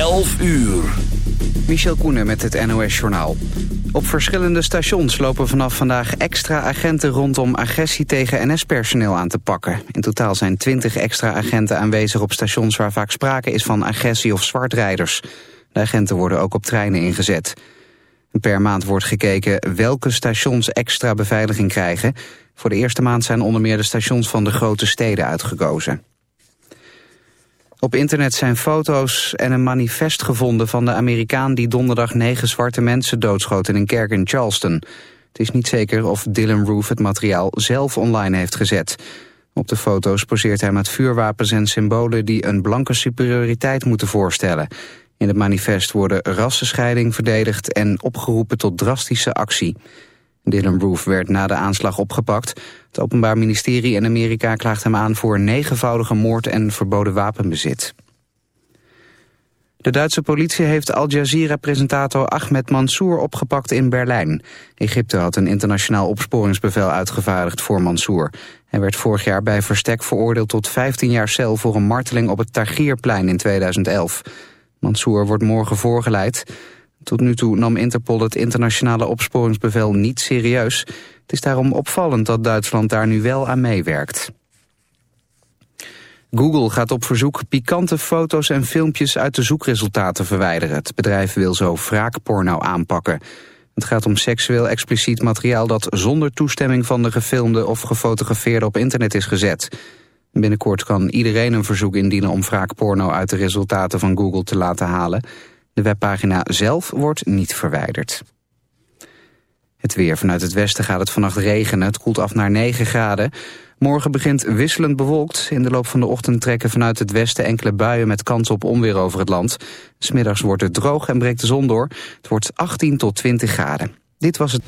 11 uur. Michel Koenen met het NOS-journaal. Op verschillende stations lopen vanaf vandaag extra agenten rondom agressie tegen NS-personeel aan te pakken. In totaal zijn 20 extra agenten aanwezig op stations waar vaak sprake is van agressie of zwartrijders. De agenten worden ook op treinen ingezet. Per maand wordt gekeken welke stations extra beveiliging krijgen. Voor de eerste maand zijn onder meer de stations van de grote steden uitgekozen. Op internet zijn foto's en een manifest gevonden van de Amerikaan... die donderdag negen zwarte mensen doodschoot in een kerk in Charleston. Het is niet zeker of Dylan Roof het materiaal zelf online heeft gezet. Op de foto's poseert hij met vuurwapens en symbolen... die een blanke superioriteit moeten voorstellen. In het manifest worden rassenscheiding verdedigd... en opgeroepen tot drastische actie. Dylan Roof werd na de aanslag opgepakt. Het Openbaar Ministerie in Amerika klaagt hem aan voor negenvoudige moord en verboden wapenbezit. De Duitse politie heeft Al Jazeera-presentator Ahmed Mansour opgepakt in Berlijn. Egypte had een internationaal opsporingsbevel uitgevaardigd voor Mansour. Hij werd vorig jaar bij verstek veroordeeld tot 15 jaar cel voor een marteling op het Tahrirplein in 2011. Mansour wordt morgen voorgeleid. Tot nu toe nam Interpol het internationale opsporingsbevel niet serieus. Het is daarom opvallend dat Duitsland daar nu wel aan meewerkt. Google gaat op verzoek pikante foto's en filmpjes uit de zoekresultaten verwijderen. Het bedrijf wil zo wraakporno aanpakken. Het gaat om seksueel expliciet materiaal dat zonder toestemming van de gefilmde of gefotografeerde op internet is gezet. Binnenkort kan iedereen een verzoek indienen om wraakporno uit de resultaten van Google te laten halen. De webpagina zelf wordt niet verwijderd. Het weer. Vanuit het westen gaat het vannacht regenen. Het koelt af naar 9 graden. Morgen begint wisselend bewolkt. In de loop van de ochtend trekken vanuit het westen enkele buien met kans op onweer over het land. Smiddags wordt het droog en breekt de zon door. Het wordt 18 tot 20 graden. Dit was het...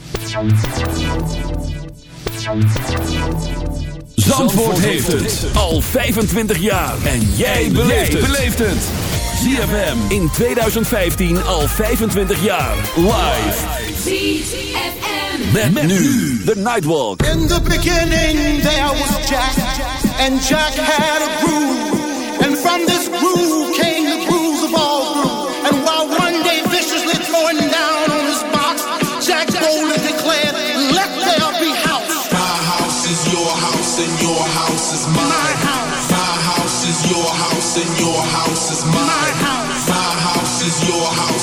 Zandvoort heeft het al 25 jaar. En jij beleeft het. ZFM in 2015 al 25 jaar. Live. ZFM. Met, nu de Nightwalk. In the beginning there was Jack, and Jack had a groove. And from this groove came the grooves of all grooves. And while one day viciously throwing down on his box, Jack boldly declared, let there be house. My house is your house and your house is mine. My house. My house is your house and your house is mine. My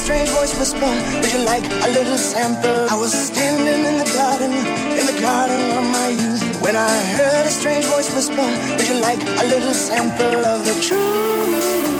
strange voice whisper, Would you like a little sample? I was standing in the garden, in the garden of my youth, when I heard a strange voice whisper, Would you like a little sample of the truth?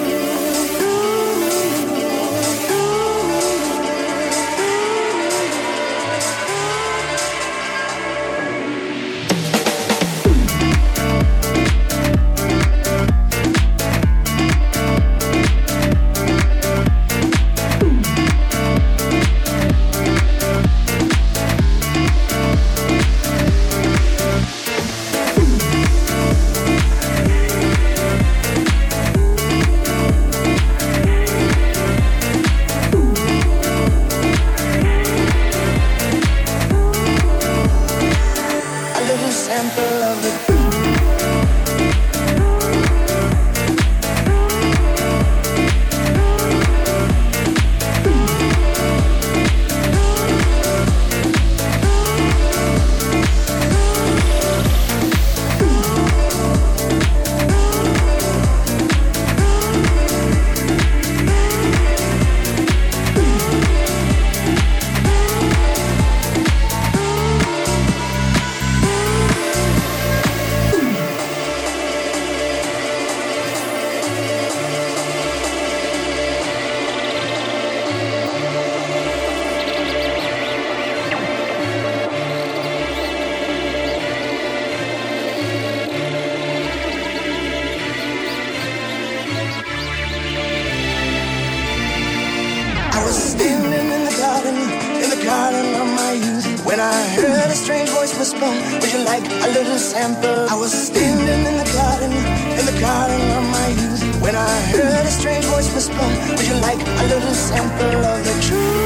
Would you like a little sample? I was standing in the garden, in the garden of my youth, when I heard a strange voice whisper, Would you like a little sample of the truth?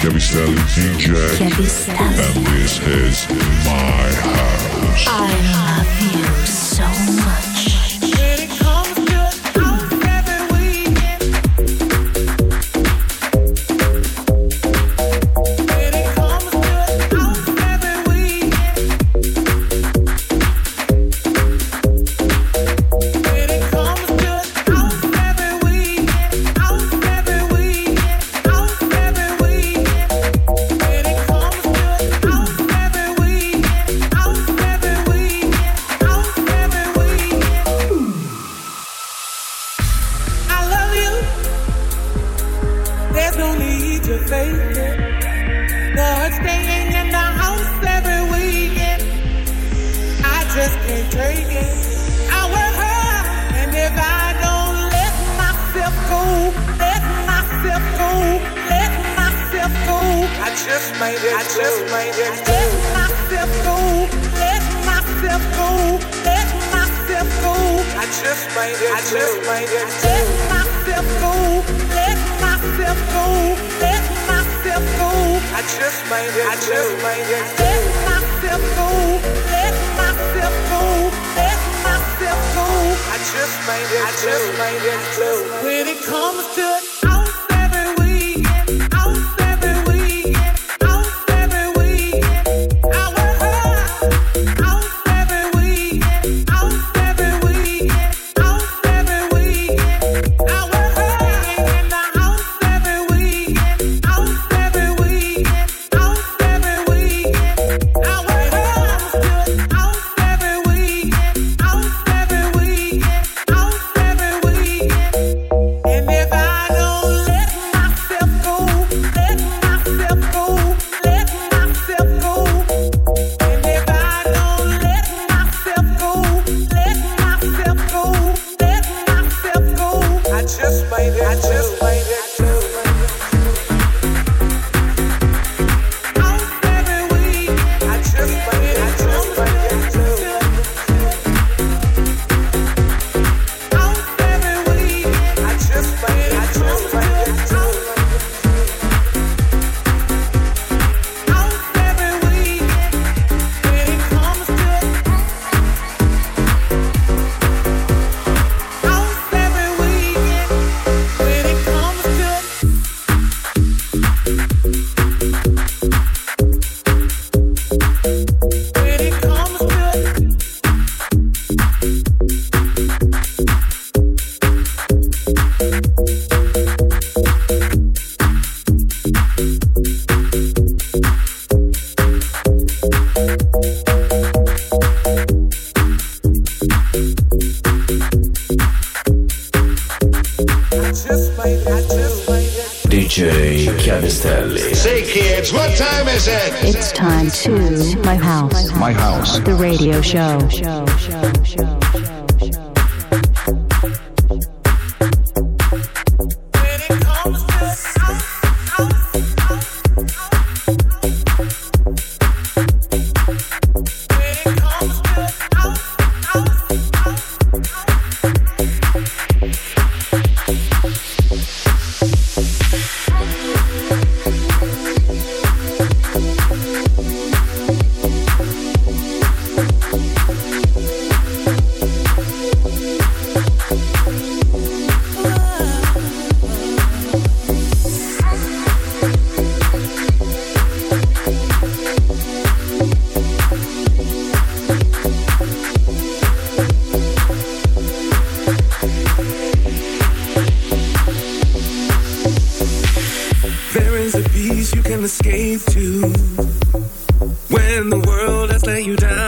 Kevin Stanley, DJ. Kevin Staley. And this is my house. I love show. show. place you can escape to when the world has let you down.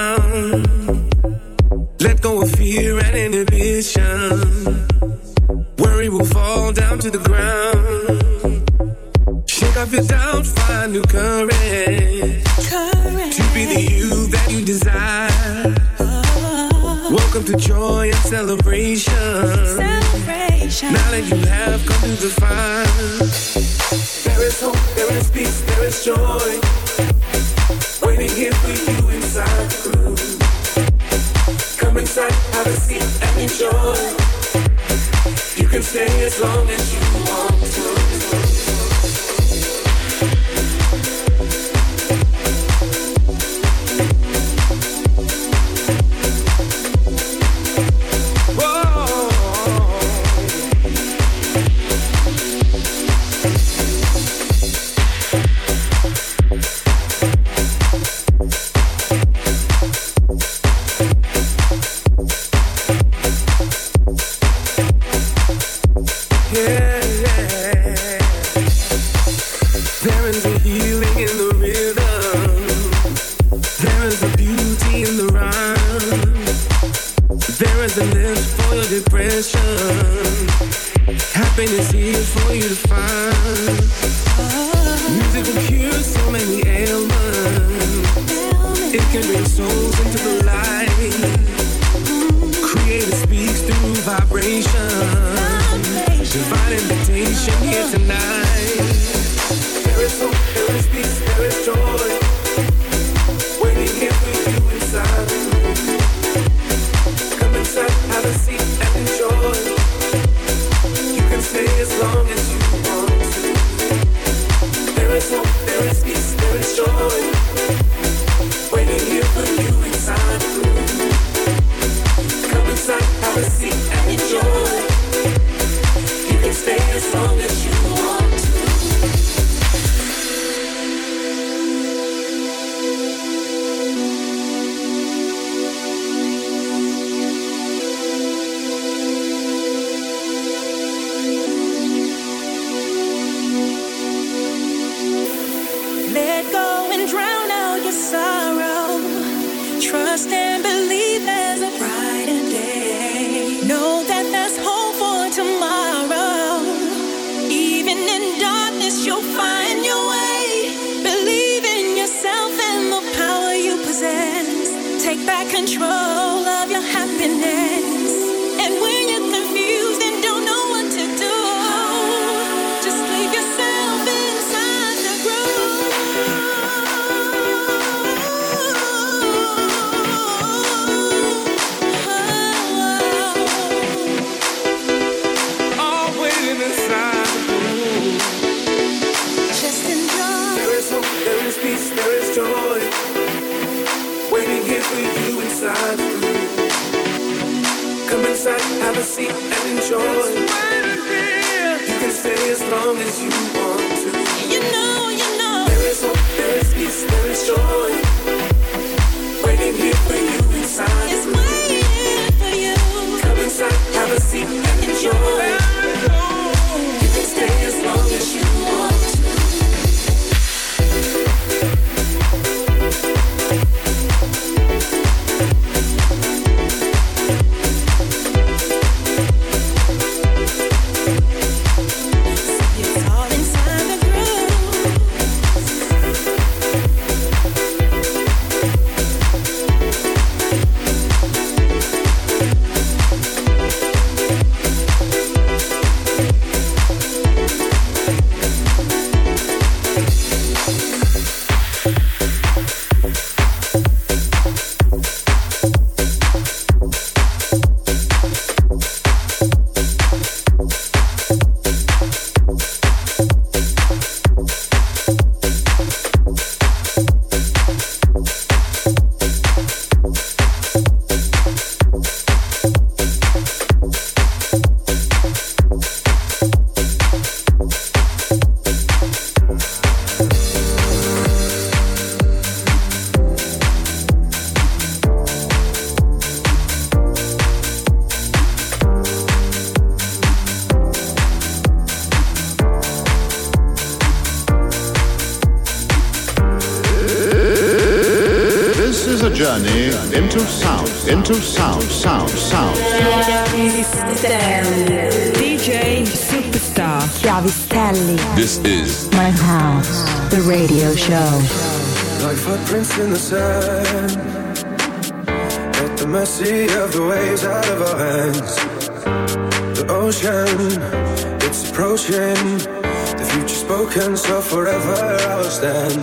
Spoken, so forever I'll stand.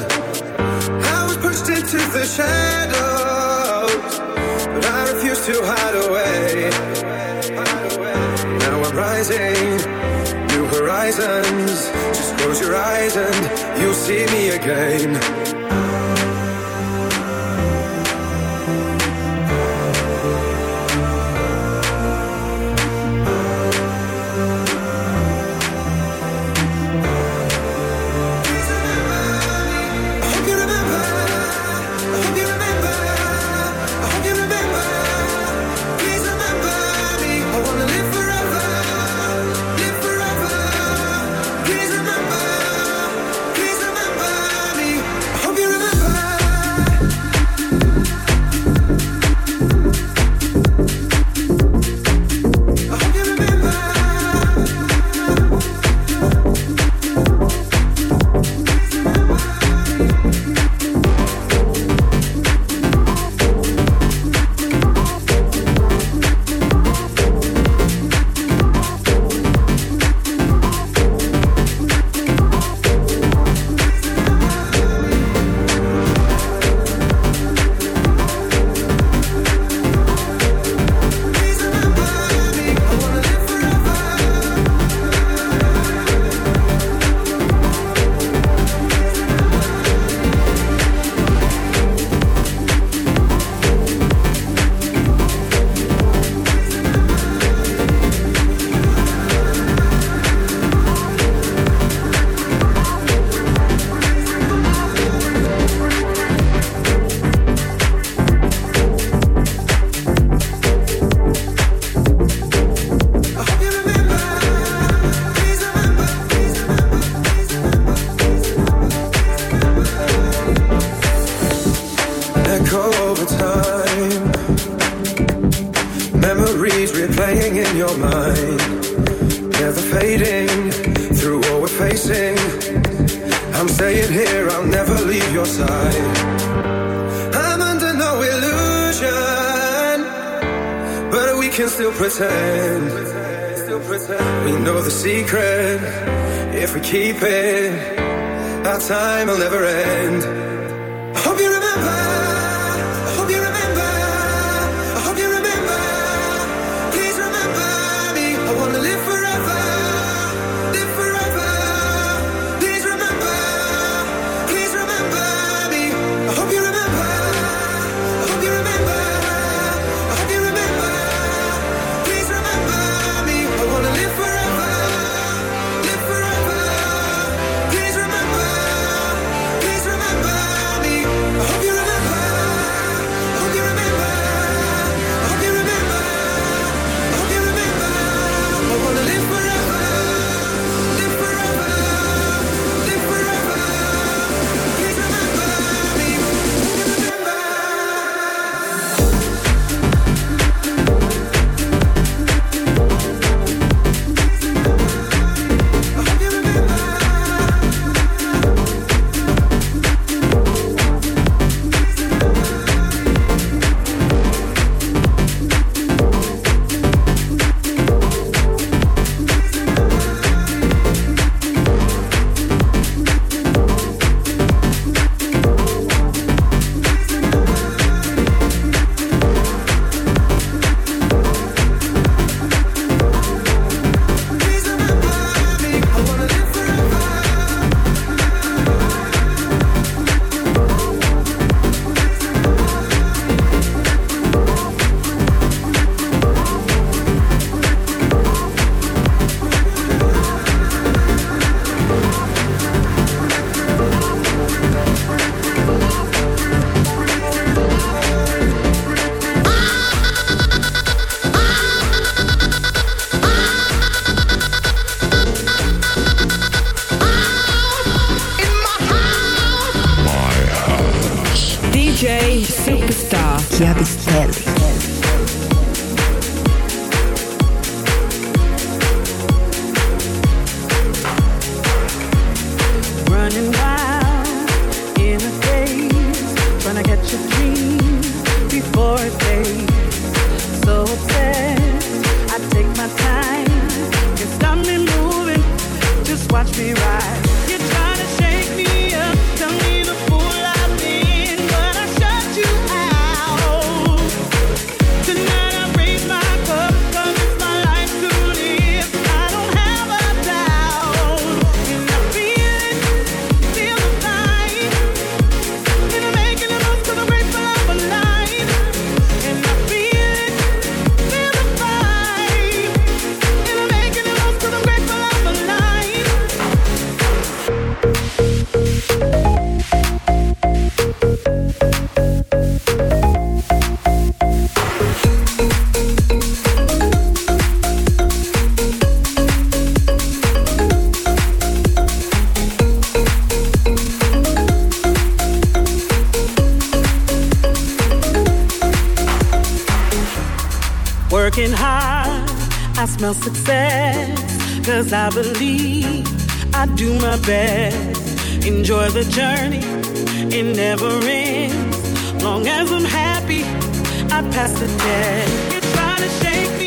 I was pushed into the shadows But I refuse to hide away. Now I'm rising New horizons. Just close your eyes and you'll see me again your mind. Never fading through what we're facing. I'm staying here, I'll never leave your side. I'm under no illusion, but we can still pretend. We know the secret if we keep it. Our time will never end. smell success, cause I believe I do my best. Enjoy the journey, it never ends. Long as I'm happy, I pass the test. You try to shake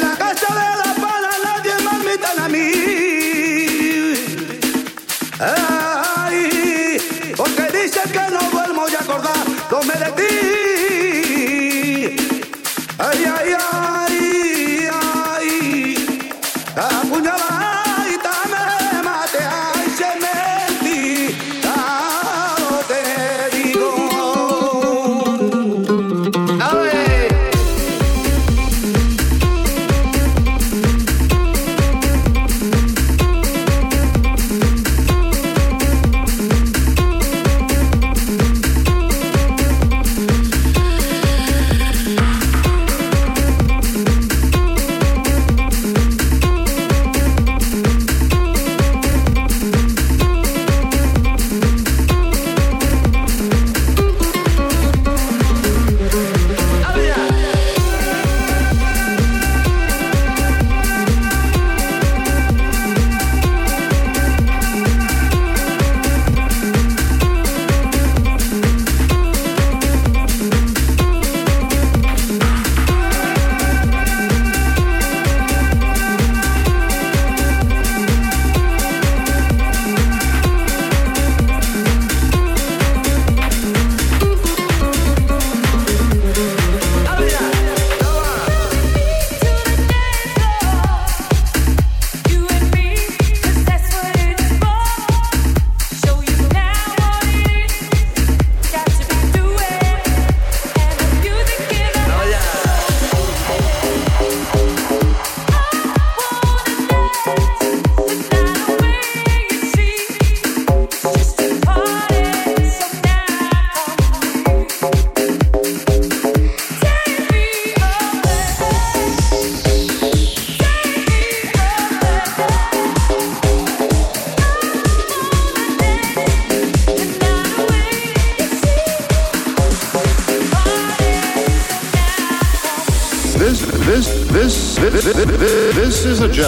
La cacha de la para nadie, es más mitad a mí. Ah.